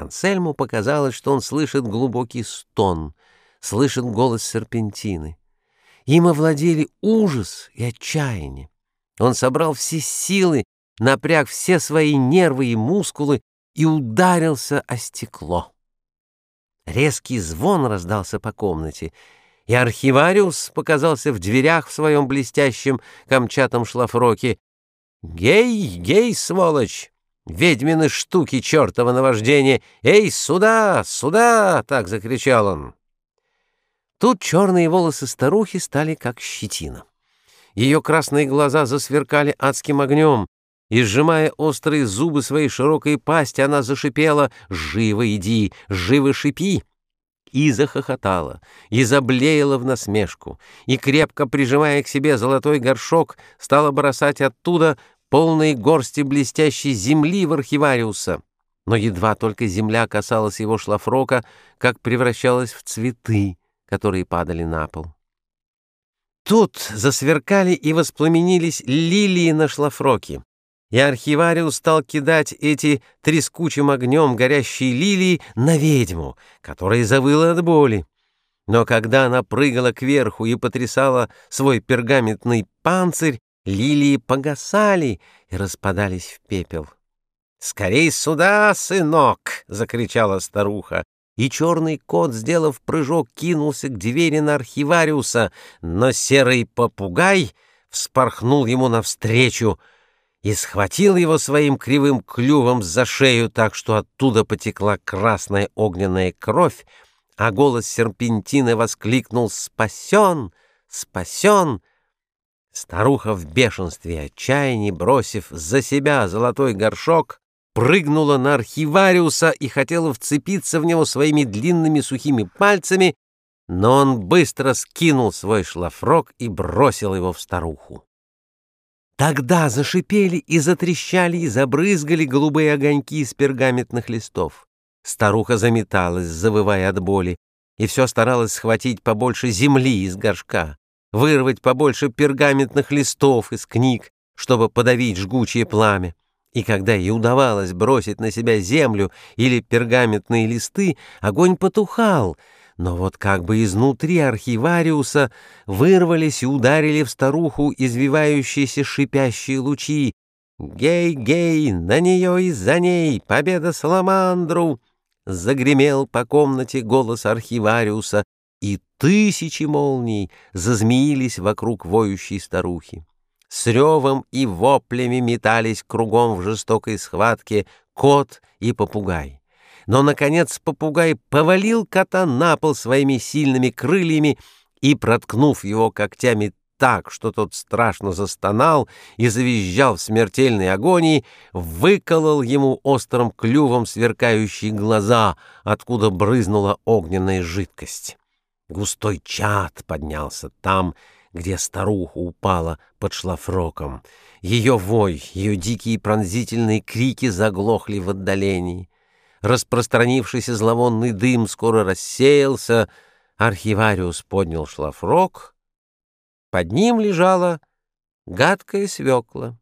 Ансельму показалось, что он слышит глубокий стон, слышит голос серпентины. Им овладели ужас и отчаяние. Он собрал все силы, напряг все свои нервы и мускулы и ударился о стекло. Резкий звон раздался по комнате, и архивариус показался в дверях в своем блестящем камчатом шлафроке. «Гей, гей, сволочь! Ведьмины штуки чертова наваждения! Эй, сюда, сюда!» — так закричал он. Тут черные волосы старухи стали как щетина. Ее красные глаза засверкали адским огнем, и, сжимая острые зубы своей широкой пасти, она зашипела «Живо иди, живо шипи!» и захохотала, и заблеяла в насмешку, и, крепко прижимая к себе золотой горшок, стала бросать оттуда полные горсти блестящей земли в архивариуса. Но едва только земля касалась его шлафрока, как превращалась в цветы, которые падали на пол. Тут засверкали и воспламенились лилии на шлафроке, и архивариус стал кидать эти трескучим огнем горящие лилии на ведьму, которая завыла от боли. Но когда она прыгала кверху и потрясала свой пергаментный панцирь, лилии погасали и распадались в пепел. «Скорей сюда, сынок!» — закричала старуха. И черный кот, сделав прыжок, кинулся к двери на архивариуса, но серый попугай вспорхнул ему навстречу и схватил его своим кривым клювом за шею так, что оттуда потекла красная огненная кровь, а голос серпентины воскликнул «Спасен! Спасен!» Старуха в бешенстве и отчаянии, бросив за себя золотой горшок, прыгнула на архивариуса и хотела вцепиться в него своими длинными сухими пальцами, но он быстро скинул свой шлафрок и бросил его в старуху. Тогда зашипели и затрещали и забрызгали голубые огоньки из пергаментных листов. Старуха заметалась, завывая от боли, и все старалась схватить побольше земли из горшка вырвать побольше пергаментных листов из книг, чтобы подавить жгучее пламя. И когда ей удавалось бросить на себя землю или пергаментные листы, огонь потухал, но вот как бы изнутри архивариуса вырвались и ударили в старуху извивающиеся шипящие лучи. «Гей-гей, на нее и за ней! Победа Саламандру!» Загремел по комнате голос архивариуса, и тысячи молний зазмеились вокруг воющей старухи. С ревом и воплями метались кругом в жестокой схватке кот и попугай. Но, наконец, попугай повалил кота на пол своими сильными крыльями и, проткнув его когтями так, что тот страшно застонал и завизжал в смертельной агонии, выколол ему острым клювом сверкающие глаза, откуда брызнула огненная жидкость. Густой чад поднялся там, где старуха упала под шлафроком. Ее вой, ее дикие пронзительные крики заглохли в отдалении. Распространившийся зловонный дым скоро рассеялся. Архивариус поднял шлафрок. Под ним лежала гадкая свекла.